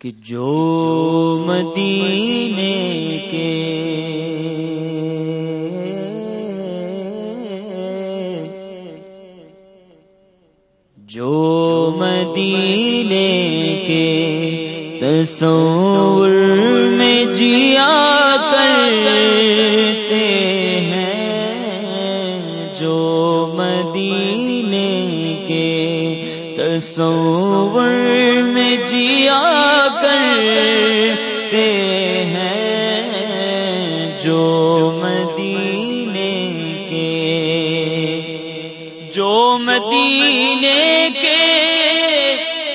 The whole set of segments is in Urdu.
کہ جو مدینے کے جو مدینے کے تصور میں جیا کرتے ہیں، جو مدینے کے تصور میں جیا کرتے ہیں جو مدینے کے جو مدینے کے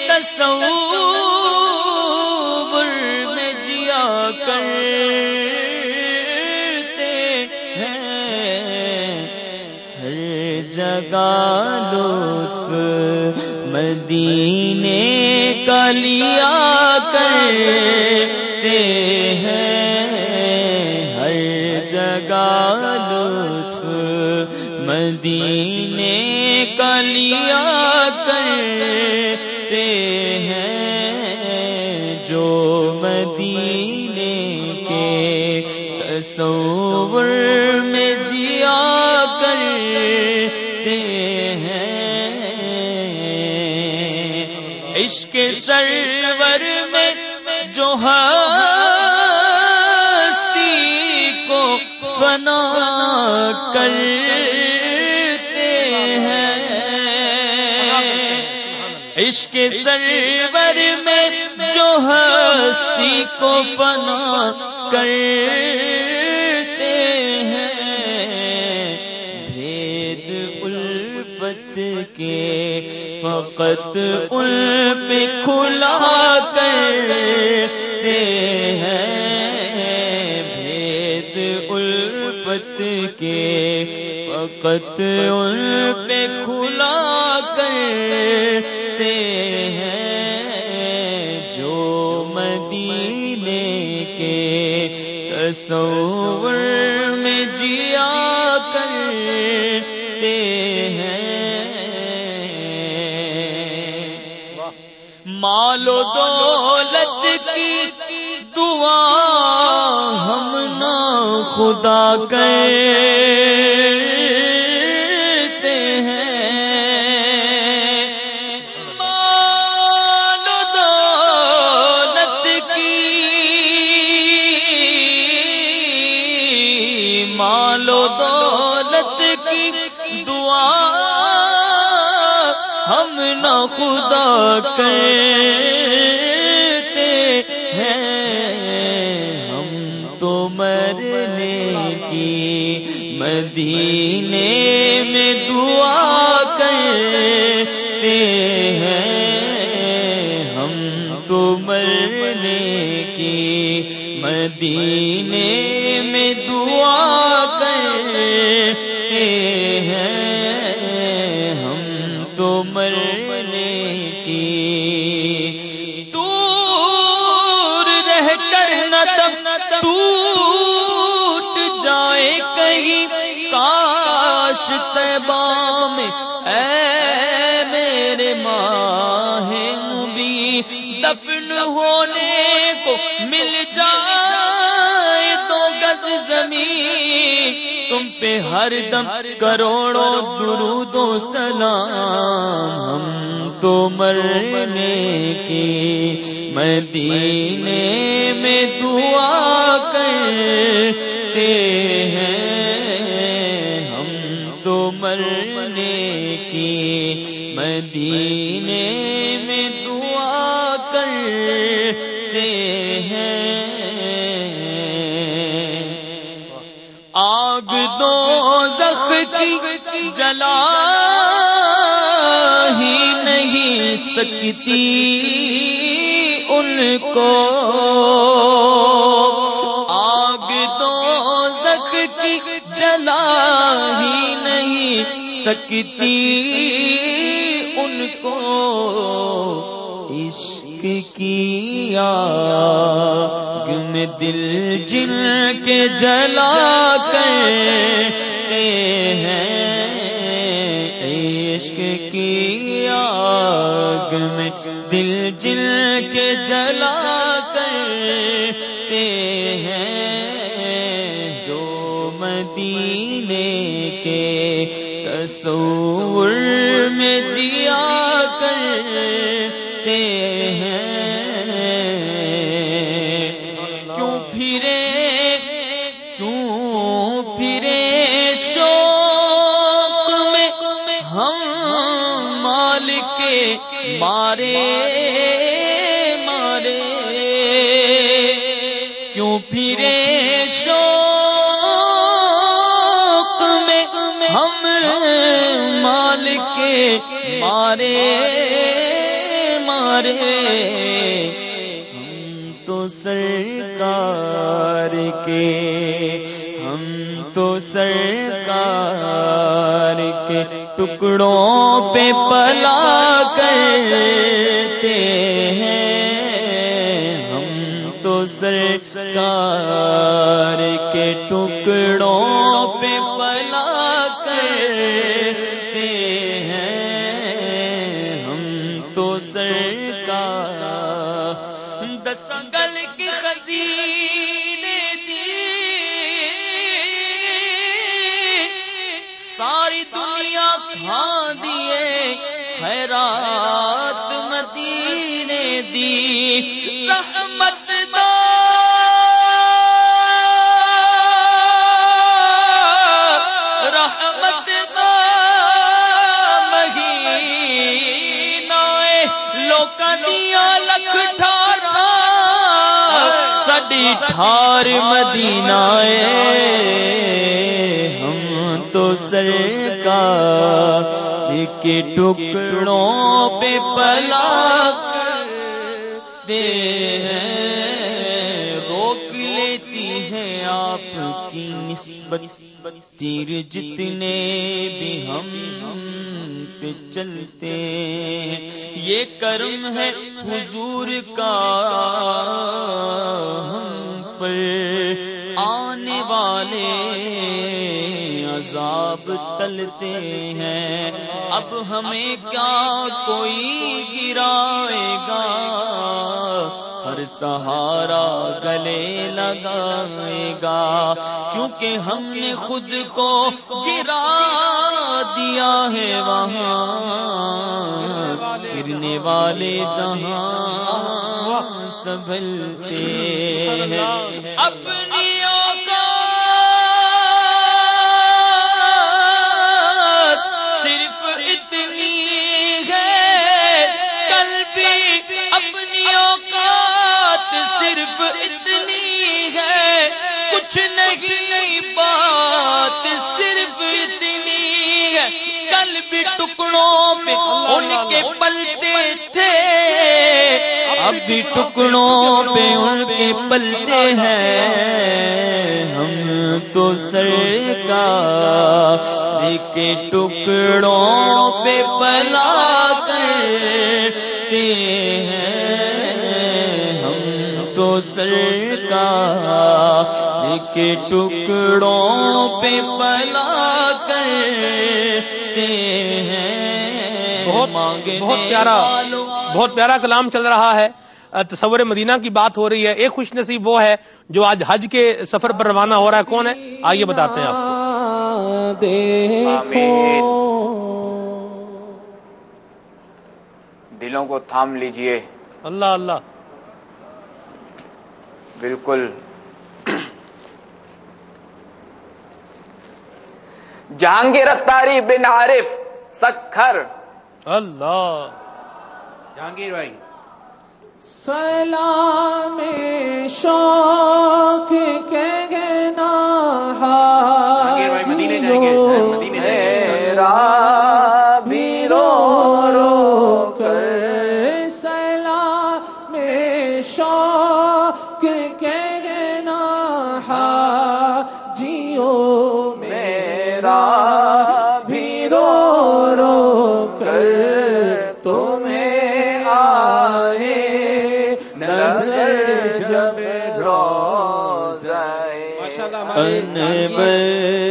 تصور میں جیا کرتے ہیں۔ ہر جگہ لطف مدینے کا لیا کرتے ہیں۔ ہر جگہ لطف مدینے کا لیا کرتے ہیں۔ جو مدینے کے تصور میں جیا عشق سرور میں جو ہستی کو فنا کرتے ہیں۔ عشق سرور میں جو ہستی کو فنا کرتے فقط ان پہ کھلا کرتے ہیں بھید الفت کے فقط ان پہ کھلا کرتے ہیں جو مدینے کے تصور خدا کرتے ہیں۔ مال دولت کی مال و دولت کی دعا ہم نہ خدا کرتے مدینے میں دعا کرتے ہیں۔ ہم تو مرنے کی مدینے میں دعا کرتے ہیں۔ دفن ہونے کو مل جائے تو گز زمین۔ تم پہ ہر دم کروڑوں درود و سلام۔ ہم تو مرنے کی مدینے میں دعا کرتے ہیں۔ ہم تو مرنے کی مدینے میں کرتے ہیں۔ آگ دو زخ جلا ہی نہیں سکتی۔ ان کو آگ دو زخ جلا ہی نہیں سکتی۔ ان کو عشق کی آگ میں دل جل کے جلا کرتے ہیں۔ عشق کی آگ میں دل جل کے جلا کرتے ہیں۔ جو مدینے کے تصور میں جیا کرتے کیوں پھرے شوق ہم مال کے مارے مارے ہم تو سرکار کے ہم تو سرکار کے ٹکڑوں پہ پلا کر ساری دنیا کھا دیے خیرات مدینے دی۔ رحمت دا رحمت دا مہینہ لوکاں دیاں لکھ ٹھار ٹھار۔ سڈی ٹھار مدینہ اے تو سرکار کے ٹکڑوں پہ پلا دے روک لیتی ہے آپ کی نسبت۔ تیر جتنے بھی ہم پہ چلتے یہ کرم ہے حضور کا۔ آنے عذاب ٹلتے ہیں۔ اب ہمیں کیا کوئی گرائے گا؟ ہر سہارا گلے لگائے گا۔ کیونکہ ہم نے خود کو گرا دیا ہے وہاں۔ گرنے والے جہاں سنبھلتے ہیں۔ کچھ نہیں، بات صرف اتنی ہے۔ کل بھی ٹکڑوں میں ان کے پلتے تھے۔ اب بھی ٹکڑوں پہ ان کے پلتے ہیں۔ ہم تو سر کا کے ٹکڑوں پہ پلا کرتے ہیں۔ ہم تو سر کا کے ٹکڑوں پہ پلا کرتے ہیں۔ بہت پیارا بہت پیارا کلام چل رہا ہے۔ تصور مدینہ کی بات ہو رہی ہے۔ ایک خوش نصیب وہ ہے جو آج حج کے سفر پر روانہ ہو رہا ہے۔ کون ہے؟ آئیے بتاتے ہیں آپ۔ دلوں کو تھام لیجیے۔ اللہ اللہ۔ بالکل جہانگیر اتاری بن عارف سکھر۔ اللہ۔ جہانگیر بھائی۔ سلام شوق کے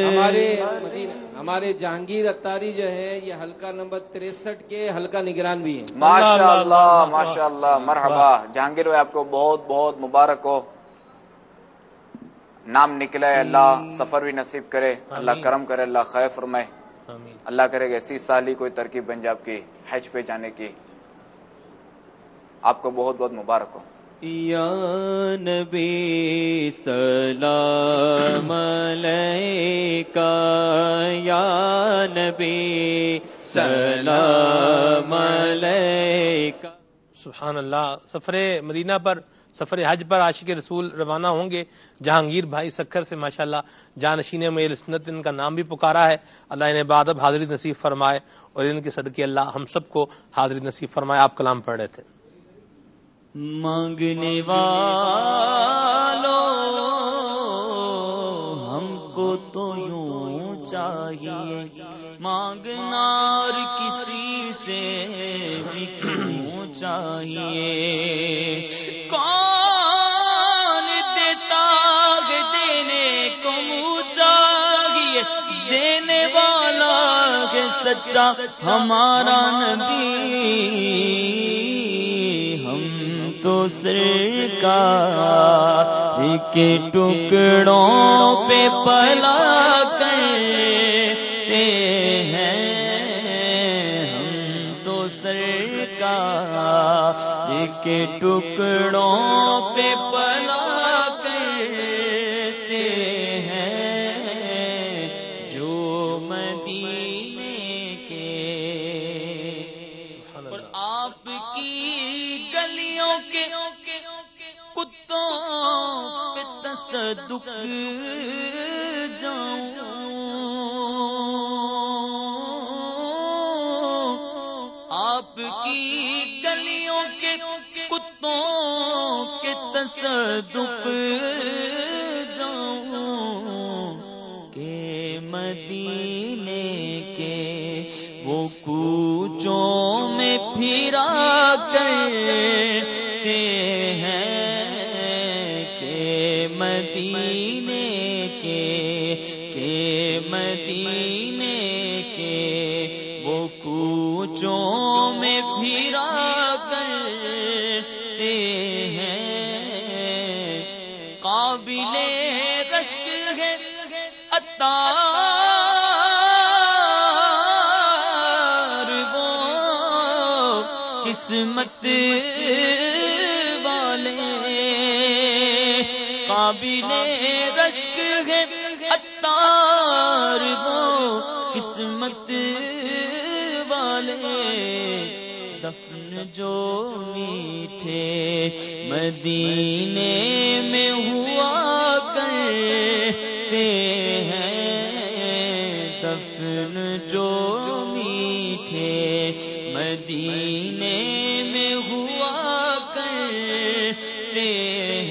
ہمارے ہمارے جہانگیر اتاری جو ہے یہ حلقہ نمبر تریسٹھ کے حلقہ نگران بھی ہیں۔ ماشاء اللہ، ماشاء اللہ مرحبا۔ جہانگیر بھائی آپ کو بہت بہت مبارک ہو۔ نام نکلے اللہ سفر بھی نصیب کرے۔ اللہ۔ کرم کرے اللہ خیر فرمائے۔ اللہ کرے گا اسی سال ہی کوئی ترکیب بن جائے آپ کی حج پہ جانے کی۔ آپ کو بہت بہت مبارک ہو۔ یا نبی سلام علیکہ، یا نبی سلام علیکہ۔ سبحان اللہ سفر مدینہ پر، سفر حج پر عاشق رسول روانہ ہوں گے۔ جہانگیر بھائی سکھر سے ماشاءاللہ جانشین میل سنت، ان کا نام بھی پکارا ہے۔ اللہ انہیں بعد اب حاضری نصیب فرمائے اور ان کے صدقے اللہ ہم سب کو حاضری نصیب فرمائے۔ آپ کلام پڑھ رہے تھے۔ مانگنے والوں، ہم کو تو یوں چاہیے۔ مانگنا اور کسی سے بھی کیوں چاہیے؟ کون دیتا دینے کو منہ چاہیے؟ دینے والا ہے سچا ہمارا نبی۔ تو کا کے ٹکڑوں پہ پلا کرتے ہیں ہم تو سرکار کے ٹکڑوں پہ پلا تصدق جاؤں۔ آپ کی گلیوں کے کتوں کے تصدق جاؤں۔ کہ مدینے کے وہ کوچوں میں پھرا کرتے مدینے کے کہ مدینے کے وہ کوچوں میں پھرا کرتے ہیں۔ قابل رشک ہے اتار وہ قسمت والے قابل رشک ہے اتار وہ قسمت والے۔ دفن جو میٹھے مدینے میں ہوا کرتے ہیں۔ دفن جو میٹھے مدینے میں ہوا کرتے ہیں